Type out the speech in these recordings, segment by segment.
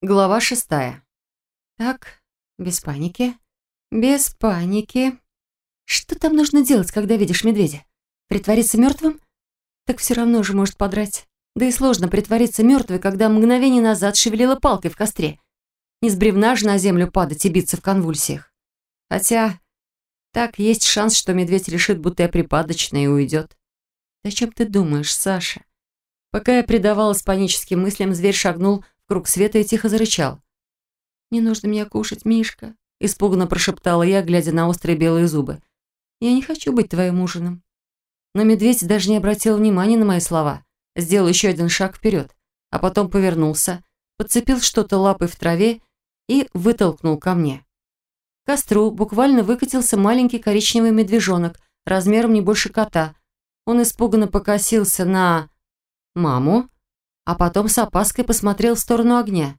Глава шестая. Так, без паники. Без паники. Что там нужно делать, когда видишь медведя? Притвориться мертвым? Так все равно же может подрать. Да и сложно притвориться мертвой, когда мгновение назад шевелила палкой в костре. Не с бревна же на землю падать и биться в конвульсиях. Хотя, так есть шанс, что медведь решит, будто я припадочная и уйдет. О чем ты думаешь, Саша? Пока я предавалась паническим мыслям, зверь шагнул круг света и тихо зарычал. «Не нужно меня кушать, Мишка», – испуганно прошептала я, глядя на острые белые зубы. «Я не хочу быть твоим ужином». Но медведь даже не обратил внимания на мои слова. Сделал еще один шаг вперед, а потом повернулся, подцепил что-то лапой в траве и вытолкнул ко мне. К костру буквально выкатился маленький коричневый медвежонок, размером не больше кота. Он испуганно покосился на... маму, а потом с опаской посмотрел в сторону огня.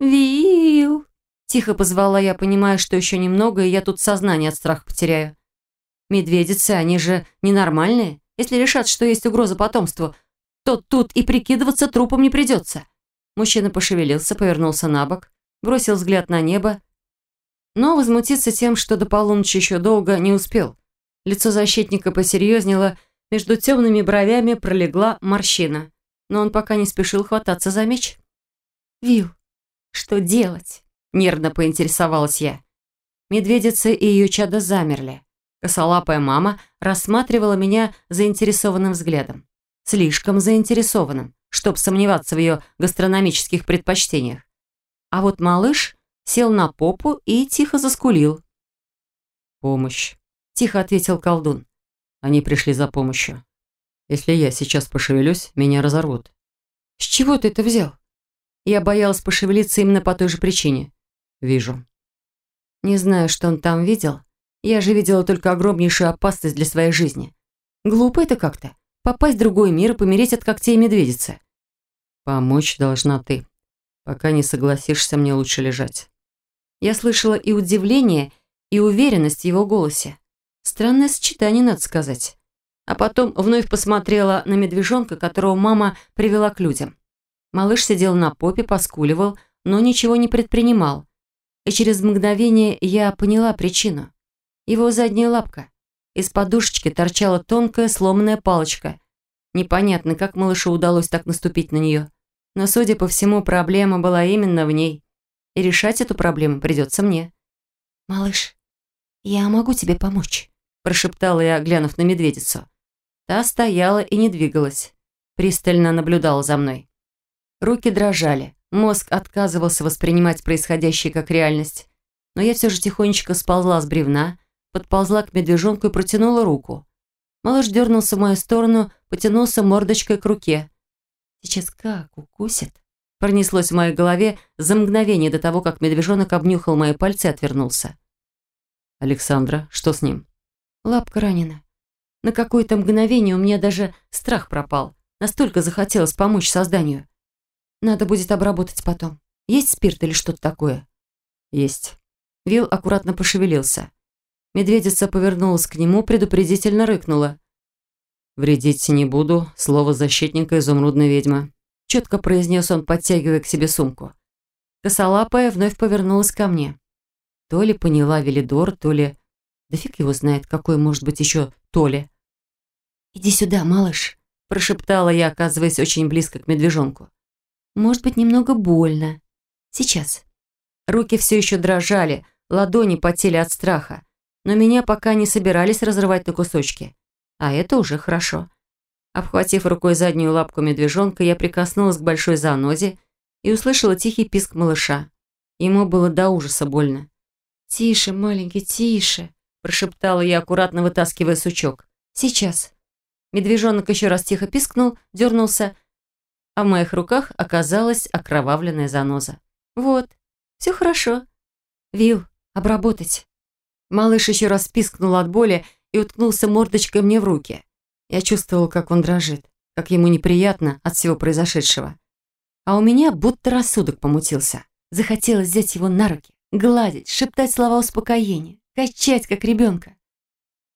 «Вил!» – тихо позвала я, понимая, что еще немного, и я тут сознание от страха потеряю. Медведицы, они же ненормальные. Если решат, что есть угроза потомству, то тут и прикидываться трупом не придется. Мужчина пошевелился, повернулся на бок, бросил взгляд на небо, но возмутиться тем, что до полуночи еще долго, не успел. Лицо защитника посерьезнело, между темными бровями пролегла морщина но он пока не спешил хвататься за меч. «Вил, что делать?» – нервно поинтересовалась я. Медведица и ее чадо замерли. Косолапая мама рассматривала меня заинтересованным взглядом. Слишком заинтересованным, чтобы сомневаться в ее гастрономических предпочтениях. А вот малыш сел на попу и тихо заскулил. «Помощь», – тихо ответил колдун. Они пришли за помощью. Если я сейчас пошевелюсь, меня разорвут. С чего ты это взял? Я боялась пошевелиться именно по той же причине. Вижу. Не знаю, что он там видел. Я же видела только огромнейшую опасность для своей жизни. Глупо это как-то. Попасть в другой мир и помереть от когтей медведицы. Помочь должна ты. Пока не согласишься, мне лучше лежать. Я слышала и удивление, и уверенность в его голосе. Странное сочетание, надо сказать а потом вновь посмотрела на медвежонка, которого мама привела к людям. Малыш сидел на попе, поскуливал, но ничего не предпринимал. И через мгновение я поняла причину. Его задняя лапка. Из подушечки торчала тонкая сломанная палочка. Непонятно, как малышу удалось так наступить на нее. Но, судя по всему, проблема была именно в ней. И решать эту проблему придется мне. «Малыш, я могу тебе помочь», прошептала я, глянув на медведицу. Та стояла и не двигалась. Пристально наблюдала за мной. Руки дрожали. Мозг отказывался воспринимать происходящее как реальность. Но я все же тихонечко сползла с бревна, подползла к медвежонку и протянула руку. Малыш дернулся в мою сторону, потянулся мордочкой к руке. «Сейчас как укусит?» Пронеслось в моей голове за мгновение до того, как медвежонок обнюхал мои пальцы и отвернулся. «Александра, что с ним?» «Лапка ранена. На какое-то мгновение у меня даже страх пропал. Настолько захотелось помочь созданию. Надо будет обработать потом. Есть спирт или что-то такое? Есть. Вил аккуратно пошевелился. Медведица повернулась к нему, предупредительно рыкнула. «Вредить не буду, слово защитника изумрудной ведьмы», четко произнес он, подтягивая к себе сумку. Косолапая вновь повернулась ко мне. То ли поняла Велидор, то ли... Да фиг его знает, какой может быть еще Толя. «Иди сюда, малыш», – прошептала я, оказываясь очень близко к медвежонку. «Может быть, немного больно. Сейчас». Руки все еще дрожали, ладони потели от страха, но меня пока не собирались разрывать на кусочки. А это уже хорошо. Обхватив рукой заднюю лапку медвежонка, я прикоснулась к большой занозе и услышала тихий писк малыша. Ему было до ужаса больно. «Тише, маленький, тише», прошептала я, аккуратно вытаскивая сучок. «Сейчас». Медвежонок еще раз тихо пискнул, дернулся, а в моих руках оказалась окровавленная заноза. «Вот, все хорошо. Вил, обработать». Малыш еще раз пискнул от боли и уткнулся мордочкой мне в руки. Я чувствовал, как он дрожит, как ему неприятно от всего произошедшего. А у меня будто рассудок помутился. Захотелось взять его на руки, гладить, шептать слова успокоения. Качать, как ребенка.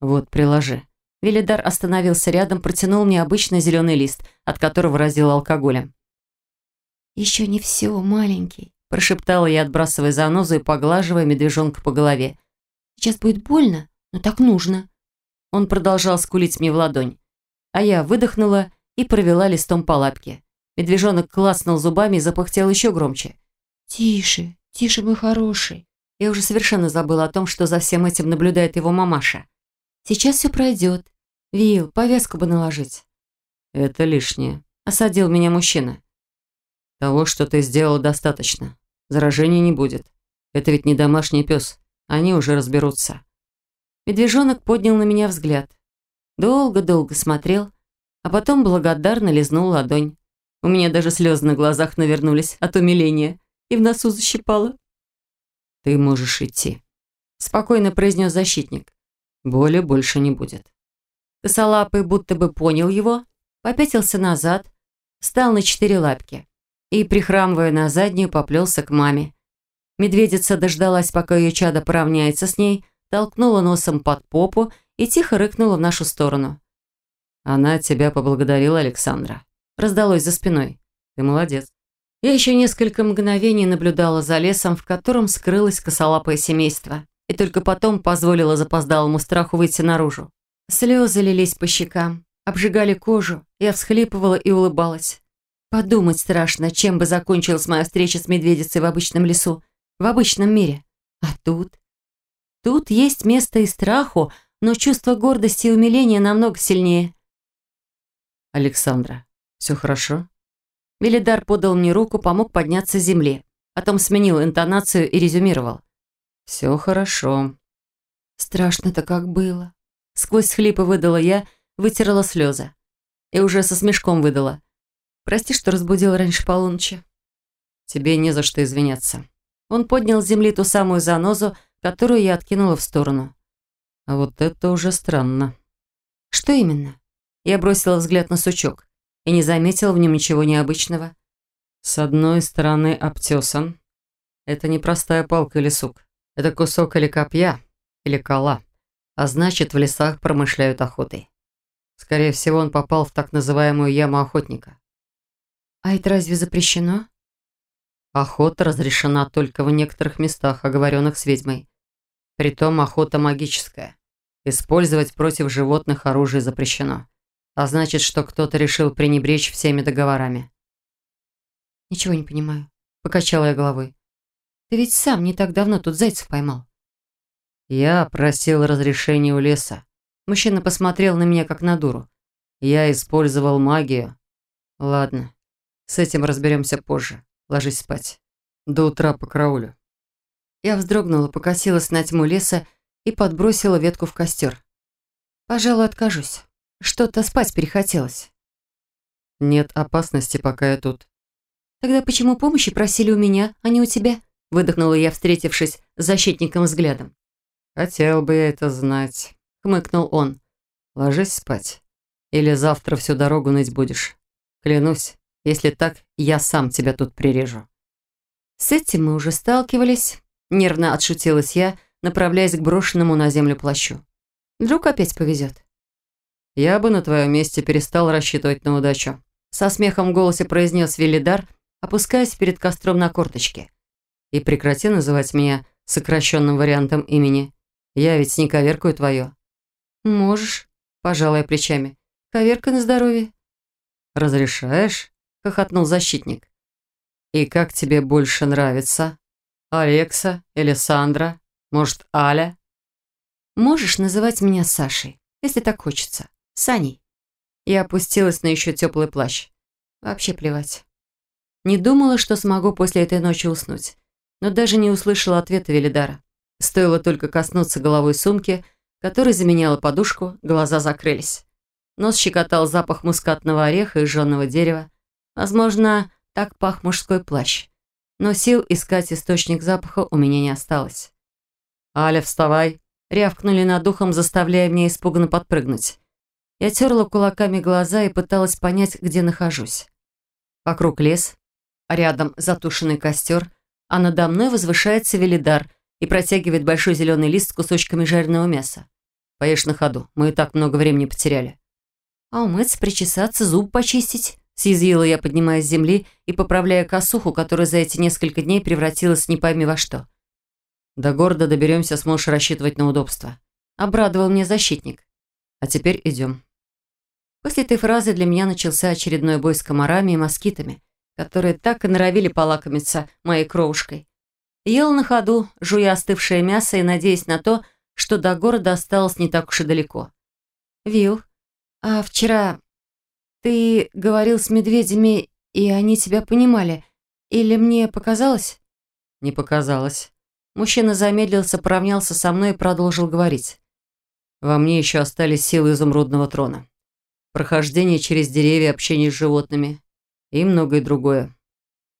Вот, приложи. Велидар остановился рядом, протянул мне обычный зеленый лист, от которого разил алкоголем. «Еще не все, маленький», – прошептала я, отбрасывая занозу и поглаживая медвежонка по голове. «Сейчас будет больно, но так нужно». Он продолжал скулить мне в ладонь, а я выдохнула и провела листом по лапке. Медвежонок клацнул зубами и запыхтел еще громче. «Тише, тише, мой хороший». Я уже совершенно забыла о том, что за всем этим наблюдает его мамаша. «Сейчас все пройдет. Вил, повязку бы наложить». «Это лишнее», – осадил меня мужчина. «Того, что ты сделал, достаточно. Заражения не будет. Это ведь не домашний пес. Они уже разберутся». Медвежонок поднял на меня взгляд. Долго-долго смотрел, а потом благодарно лизнул ладонь. У меня даже слезы на глазах навернулись от умиления и в носу защипало. «Ты можешь идти», – спокойно произнес защитник. «Боли больше не будет». Косолапый будто бы понял его, попятился назад, встал на четыре лапки и, прихрамывая на заднюю, поплелся к маме. Медведица дождалась, пока ее чадо поравняется с ней, толкнула носом под попу и тихо рыкнула в нашу сторону. «Она тебя поблагодарила, Александра», раздалось за спиной. «Ты молодец». Я еще несколько мгновений наблюдала за лесом, в котором скрылось косолапое семейство, и только потом позволила запоздалому страху выйти наружу. Слезы лились по щекам, обжигали кожу, я всхлипывала и улыбалась. Подумать страшно, чем бы закончилась моя встреча с медведицей в обычном лесу, в обычном мире. А тут? Тут есть место и страху, но чувство гордости и умиления намного сильнее. «Александра, все хорошо?» Велидар подал мне руку, помог подняться с земли. Потом сменил интонацию и резюмировал. «Все хорошо». «Страшно-то как было». Сквозь хлипы выдала я, вытерла слезы. И уже со смешком выдала. «Прости, что разбудил раньше полуночи». «Тебе не за что извиняться». Он поднял с земли ту самую занозу, которую я откинула в сторону. «А вот это уже странно». «Что именно?» Я бросила взгляд на сучок и не заметила в нем ничего необычного. С одной стороны обтесан. Это не простая палка или сук. Это кусок или копья, или кола. А значит, в лесах промышляют охотой. Скорее всего, он попал в так называемую яму охотника. А это разве запрещено? Охота разрешена только в некоторых местах, оговоренных с ведьмой. Притом охота магическая. Использовать против животных оружие запрещено. А значит, что кто-то решил пренебречь всеми договорами. «Ничего не понимаю», — покачала я головой. «Ты ведь сам не так давно тут зайцев поймал». «Я просил разрешения у леса». Мужчина посмотрел на меня, как на дуру. «Я использовал магию». «Ладно, с этим разберемся позже. Ложись спать. До утра по караулю». Я вздрогнула, покосилась на тьму леса и подбросила ветку в костер. «Пожалуй, откажусь». Что-то спать перехотелось. Нет опасности, пока я тут. Тогда почему помощи просили у меня, а не у тебя? Выдохнула я, встретившись с защитником взглядом. Хотел бы я это знать, хмыкнул он. Ложись спать. Или завтра всю дорогу ныть будешь. Клянусь, если так, я сам тебя тут прирежу. С этим мы уже сталкивались. Нервно отшутилась я, направляясь к брошенному на землю плащу. Вдруг опять повезет. «Я бы на твоем месте перестал рассчитывать на удачу», со смехом в голосе произнес Велидар, опускаясь перед костром на корточки. «И прекрати называть меня сокращенным вариантом имени. Я ведь не коверкаю твое». «Можешь», пожалуй, плечами. «Коверка на здоровье». «Разрешаешь?» – хохотнул защитник. «И как тебе больше нравится? Алекса или Сандра? Может, Аля?» «Можешь называть меня Сашей, если так хочется». Саней. Я опустилась на еще теплый плащ. Вообще плевать. Не думала, что смогу после этой ночи уснуть. Но даже не услышала ответа Велидара. Стоило только коснуться головой сумки, которая заменяла подушку, глаза закрылись. Нос щекотал запах мускатного ореха и жженого дерева. Возможно, так пах мужской плащ. Но сил искать источник запаха у меня не осталось. «Аля, вставай!» Рявкнули над ухом, заставляя меня испуганно подпрыгнуть. Я терла кулаками глаза и пыталась понять, где нахожусь. Вокруг лес, рядом затушенный костер, а надо мной возвышается велидар и протягивает большой зеленый лист с кусочками жареного мяса. Поешь на ходу, мы и так много времени потеряли. А умыться, причесаться, зуб почистить, съязвила я, поднимаясь с земли и поправляя косуху, которая за эти несколько дней превратилась не пойми во что. «До города доберемся, сможешь рассчитывать на удобство», — обрадовал мне защитник. «А теперь идем». После этой фразы для меня начался очередной бой с комарами и москитами, которые так и норовили полакомиться моей кровушкой. Ел на ходу, жуя остывшее мясо и надеясь на то, что до города осталось не так уж и далеко. «Вил, а вчера ты говорил с медведями, и они тебя понимали? Или мне показалось?» «Не показалось». Мужчина замедлился, поравнялся со мной и продолжил говорить. «Во мне еще остались силы изумрудного трона. Прохождение через деревья, общение с животными и многое другое.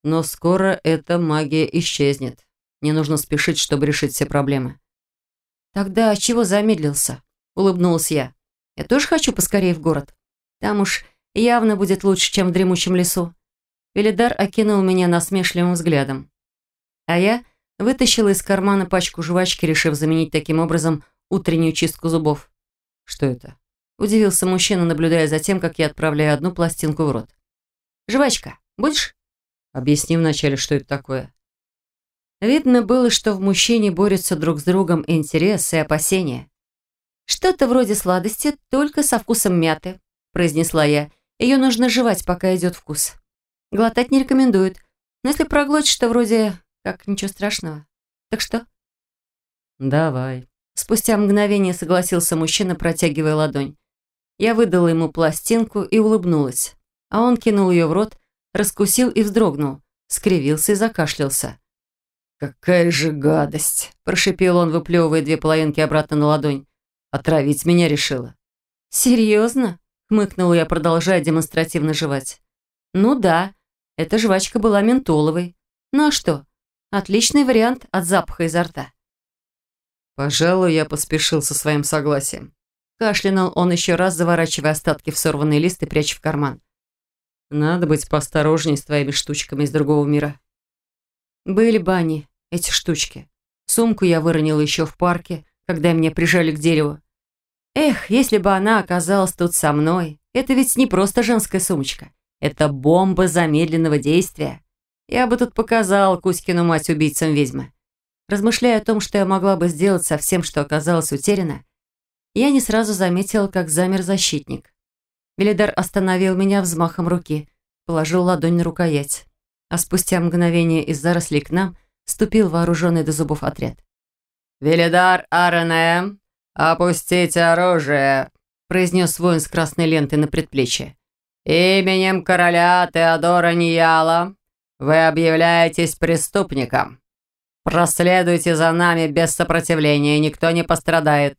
Но скоро эта магия исчезнет. Мне нужно спешить, чтобы решить все проблемы». «Тогда чего замедлился?» — улыбнулась я. «Я тоже хочу поскорее в город. Там уж явно будет лучше, чем в дремучем лесу». Велидар окинул меня насмешливым взглядом. А я вытащила из кармана пачку жвачки, решив заменить таким образом утреннюю чистку зубов. «Что это?» – удивился мужчина, наблюдая за тем, как я отправляю одну пластинку в рот. «Жвачка, будешь?» «Объясни вначале, что это такое». Видно было, что в мужчине борются друг с другом интерес и опасения. «Что-то вроде сладости, только со вкусом мяты», – произнесла я. «Ее нужно жевать, пока идет вкус. Глотать не рекомендуют, но если проглотишь, то вроде как ничего страшного. Так что?» «Давай». Спустя мгновение согласился мужчина, протягивая ладонь. Я выдала ему пластинку и улыбнулась. А он кинул ее в рот, раскусил и вздрогнул, скривился и закашлялся. «Какая же гадость!» – прошипел он, выплевывая две половинки обратно на ладонь. «Отравить меня решила». «Серьезно?» – хмыкнула я, продолжая демонстративно жевать. «Ну да, эта жвачка была ментоловой. Ну а что? Отличный вариант от запаха изо рта». «Пожалуй, я поспешил со своим согласием». Кашлянул он еще раз, заворачивая остатки в сорванный лист и пряча в карман. «Надо быть поосторожней с твоими штучками из другого мира». Были бы они, эти штучки. Сумку я выронила еще в парке, когда меня прижали к дереву. Эх, если бы она оказалась тут со мной. Это ведь не просто женская сумочка. Это бомба замедленного действия. Я бы тут показал Кузькину мать убийцам ведьмы. Размышляя о том, что я могла бы сделать со всем, что оказалось утеряно, я не сразу заметила, как замер защитник. Велидар остановил меня взмахом руки, положил ладонь на рукоять. А спустя мгновение из зарослей к нам Ступил вооруженный до зубов отряд. «Велидар Арене, опустите оружие!» произнес воин с красной лентой на предплечье. «Именем короля Теодора Нияла вы объявляетесь преступником. Проследуйте за нами без сопротивления, никто не пострадает».